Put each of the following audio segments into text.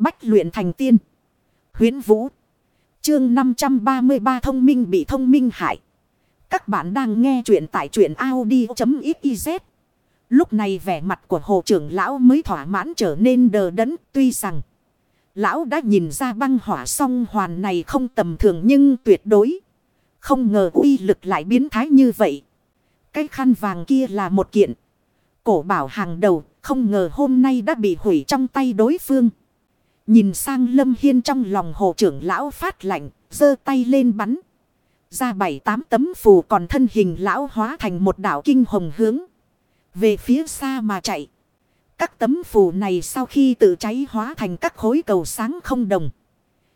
Bách luyện thành tiên. Huyến Vũ. Chương 533 thông minh bị thông minh hại. Các bạn đang nghe truyện tại truyện Audi.xyz. Lúc này vẻ mặt của hồ trưởng lão mới thỏa mãn trở nên đờ đẫn, tuy rằng. Lão đã nhìn ra băng hỏa song hoàn này không tầm thường nhưng tuyệt đối. Không ngờ uy lực lại biến thái như vậy. Cái khăn vàng kia là một kiện. Cổ bảo hàng đầu, không ngờ hôm nay đã bị hủy trong tay đối phương. Nhìn sang lâm hiên trong lòng hồ trưởng lão phát lạnh, giơ tay lên bắn. Ra bảy tám tấm phù còn thân hình lão hóa thành một đảo kinh hồng hướng. Về phía xa mà chạy. Các tấm phù này sau khi tự cháy hóa thành các khối cầu sáng không đồng.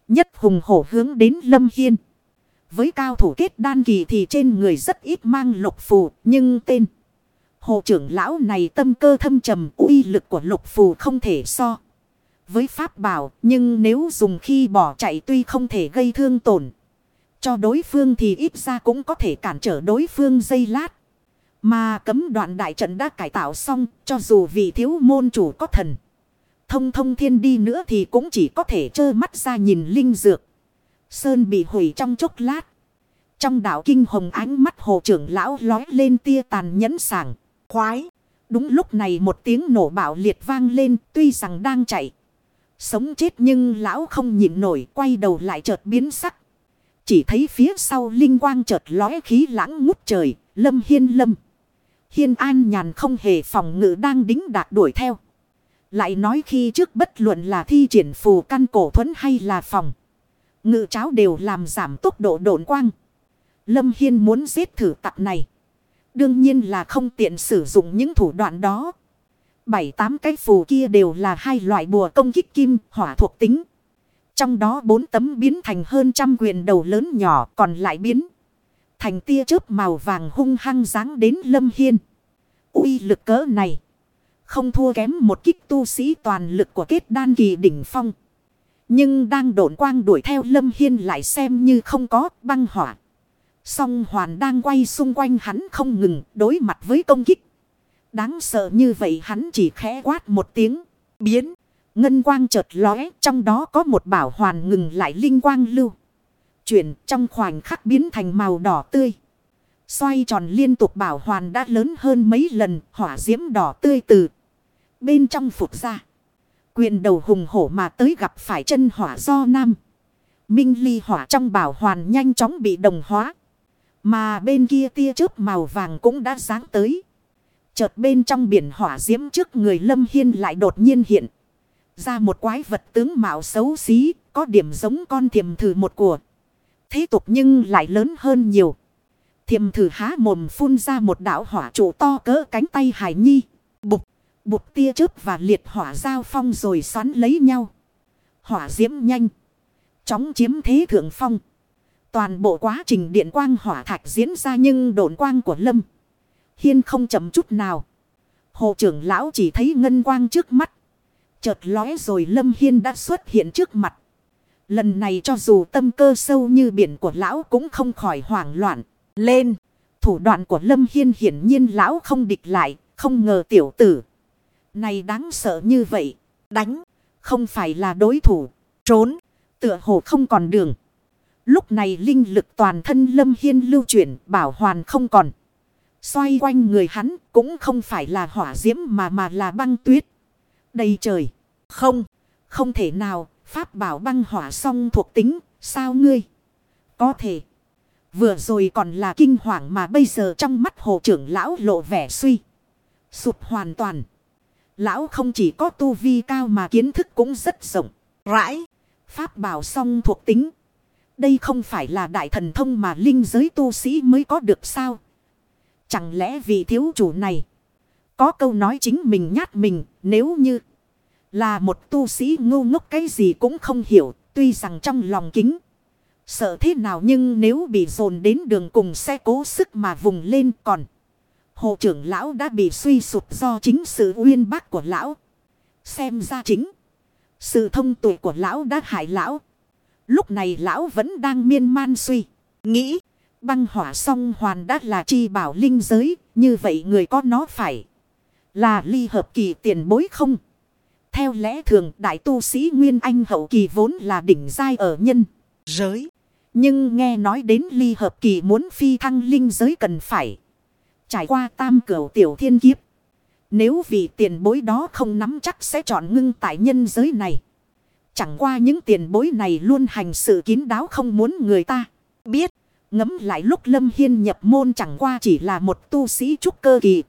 Nhất hùng hổ hướng đến lâm hiên. Với cao thủ kết đan kỳ thì trên người rất ít mang lục phù nhưng tên. Hồ trưởng lão này tâm cơ thâm trầm uy lực của lục phù không thể so. Với pháp bảo nhưng nếu dùng khi bỏ chạy tuy không thể gây thương tổn. Cho đối phương thì ít ra cũng có thể cản trở đối phương dây lát. Mà cấm đoạn đại trận đã cải tạo xong cho dù vị thiếu môn chủ có thần. Thông thông thiên đi nữa thì cũng chỉ có thể trơ mắt ra nhìn linh dược. Sơn bị hủy trong chốc lát. Trong đảo kinh hồng ánh mắt hồ trưởng lão lói lên tia tàn nhẫn sảng khoái. Đúng lúc này một tiếng nổ bạo liệt vang lên tuy rằng đang chạy. Sống chết nhưng lão không nhịn nổi quay đầu lại chợt biến sắc. Chỉ thấy phía sau linh quang chợt lóe khí lãng ngút trời, lâm hiên lâm. Hiên an nhàn không hề phòng ngự đang đính đạt đuổi theo. Lại nói khi trước bất luận là thi triển phù căn cổ thuẫn hay là phòng. Ngự cháo đều làm giảm tốc độ độn quang. Lâm Hiên muốn giết thử tặc này. Đương nhiên là không tiện sử dụng những thủ đoạn đó. Bảy tám cái phù kia đều là hai loại bùa công kích kim, hỏa thuộc tính. Trong đó bốn tấm biến thành hơn trăm quyền đầu lớn nhỏ còn lại biến. Thành tia chớp màu vàng hung hăng dáng đến lâm hiên. uy lực cỡ này. Không thua kém một kích tu sĩ toàn lực của kết đan kỳ đỉnh phong. Nhưng đang độn quang đuổi theo lâm hiên lại xem như không có băng hỏa. Song hoàn đang quay xung quanh hắn không ngừng đối mặt với công kích. Đáng sợ như vậy hắn chỉ khẽ quát một tiếng. Biến. Ngân quang chợt lóe. Trong đó có một bảo hoàn ngừng lại linh quang lưu. Chuyển trong khoảnh khắc biến thành màu đỏ tươi. Xoay tròn liên tục bảo hoàn đã lớn hơn mấy lần. Hỏa diễm đỏ tươi từ. Bên trong phục ra. Quyền đầu hùng hổ mà tới gặp phải chân hỏa do nam. Minh ly hỏa trong bảo hoàn nhanh chóng bị đồng hóa. Mà bên kia tia chớp màu vàng cũng đã sáng tới. Chợt bên trong biển hỏa diễm trước người Lâm Hiên lại đột nhiên hiện. Ra một quái vật tướng mạo xấu xí, có điểm giống con thiềm thử một của. Thế tục nhưng lại lớn hơn nhiều. Thiềm thử há mồm phun ra một đảo hỏa trụ to cỡ cánh tay hải nhi. Bục, bục tia chớp và liệt hỏa giao phong rồi xoắn lấy nhau. Hỏa diễm nhanh. Chóng chiếm thế thượng phong. Toàn bộ quá trình điện quang hỏa thạch diễn ra nhưng độn quang của Lâm. Hiên không chậm chút nào. Hồ trưởng lão chỉ thấy ngân quang trước mắt. Chợt lóe rồi Lâm Hiên đã xuất hiện trước mặt. Lần này cho dù tâm cơ sâu như biển của lão cũng không khỏi hoảng loạn. Lên. Thủ đoạn của Lâm Hiên hiển nhiên lão không địch lại. Không ngờ tiểu tử. Này đáng sợ như vậy. Đánh. Không phải là đối thủ. Trốn. Tựa hồ không còn đường. Lúc này linh lực toàn thân Lâm Hiên lưu chuyển, bảo hoàn không còn. Xoay quanh người hắn cũng không phải là hỏa diễm mà mà là băng tuyết. Đầy trời. Không. Không thể nào. Pháp bảo băng hỏa song thuộc tính. Sao ngươi? Có thể. Vừa rồi còn là kinh hoàng mà bây giờ trong mắt hồ trưởng lão lộ vẻ suy. Sụp hoàn toàn. Lão không chỉ có tu vi cao mà kiến thức cũng rất rộng. Rãi. Pháp bảo song thuộc tính. Đây không phải là đại thần thông mà linh giới tu sĩ mới có được sao? Chẳng lẽ vị thiếu chủ này có câu nói chính mình nhát mình, nếu như là một tu sĩ ngu ngốc cái gì cũng không hiểu, tuy rằng trong lòng kính. Sợ thế nào nhưng nếu bị dồn đến đường cùng sẽ cố sức mà vùng lên còn. Hồ trưởng lão đã bị suy sụp do chính sự uyên bác của lão. Xem ra chính. Sự thông tuệ của lão đã hại lão. Lúc này lão vẫn đang miên man suy. Nghĩ băng hỏa song hoàn đã là chi bảo linh giới. Như vậy người có nó phải là ly hợp kỳ tiền bối không? Theo lẽ thường đại tu sĩ Nguyên Anh hậu kỳ vốn là đỉnh giai ở nhân, giới. Nhưng nghe nói đến ly hợp kỳ muốn phi thăng linh giới cần phải. Trải qua tam cửu tiểu thiên kiếp. Nếu vì tiền bối đó không nắm chắc sẽ chọn ngưng tại nhân giới này. Chẳng qua những tiền bối này luôn hành sự kín đáo không muốn người ta biết. Ngấm lại lúc Lâm Hiên nhập môn chẳng qua chỉ là một tu sĩ trúc cơ kỳ.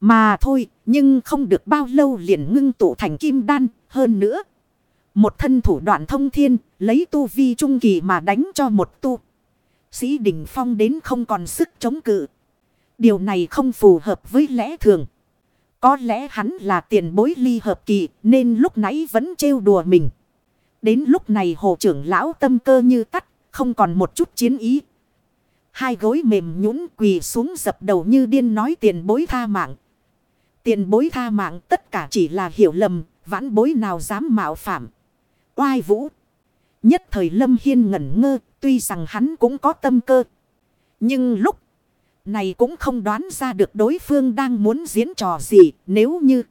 Mà thôi, nhưng không được bao lâu liền ngưng tụ thành kim đan, hơn nữa. Một thân thủ đoạn thông thiên, lấy tu vi trung kỳ mà đánh cho một tu. Sĩ đỉnh phong đến không còn sức chống cự. Điều này không phù hợp với lẽ thường. Có lẽ hắn là tiền bối ly hợp kỳ nên lúc nãy vẫn trêu đùa mình. Đến lúc này hồ trưởng lão tâm cơ như tắt, không còn một chút chiến ý. Hai gối mềm nhũn quỳ xuống dập đầu như điên nói tiền bối tha mạng. Tiền bối tha mạng tất cả chỉ là hiểu lầm, vãn bối nào dám mạo phạm. Oai vũ. Nhất thời Lâm Hiên ngẩn ngơ, tuy rằng hắn cũng có tâm cơ. Nhưng lúc này cũng không đoán ra được đối phương đang muốn diễn trò gì nếu như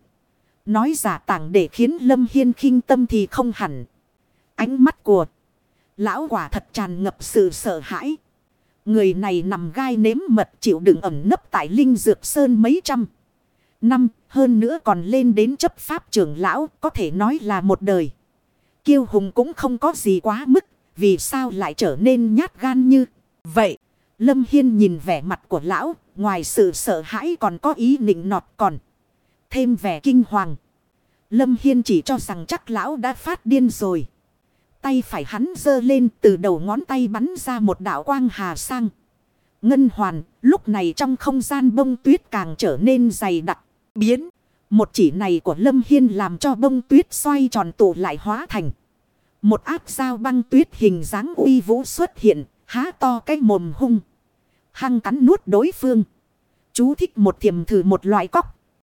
nói giả tảng để khiến Lâm Hiên khinh tâm thì không hẳn. Ánh mắt của lão quả thật tràn ngập sự sợ hãi. Người này nằm gai nếm mật chịu đựng ẩm nấp tại Linh Dược Sơn mấy trăm năm, hơn nữa còn lên đến chấp pháp trưởng lão, có thể nói là một đời. Kiêu hùng cũng không có gì quá mức, vì sao lại trở nên nhát gan như vậy. Lâm Hiên nhìn vẻ mặt của lão, ngoài sự sợ hãi còn có ý nịnh nọt còn. Thêm vẻ kinh hoàng. Lâm Hiên chỉ cho rằng chắc lão đã phát điên rồi. Tay phải hắn giơ lên từ đầu ngón tay bắn ra một đạo quang hà sang. Ngân hoàn, lúc này trong không gian bông tuyết càng trở nên dày đặc biến. Một chỉ này của Lâm Hiên làm cho bông tuyết xoay tròn tụ lại hóa thành. Một áp sao băng tuyết hình dáng uy vũ xuất hiện, há to cái mồm hung. Hăng cắn nuốt đối phương. Chú thích một thiềm thử một loại cóc.